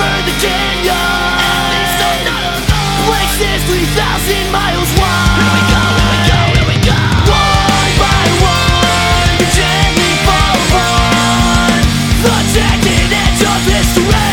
burn the canyon. Places 3,000 miles wide. Here we go, here we go, here we go. One by one, gently fall upon The jagged edge of history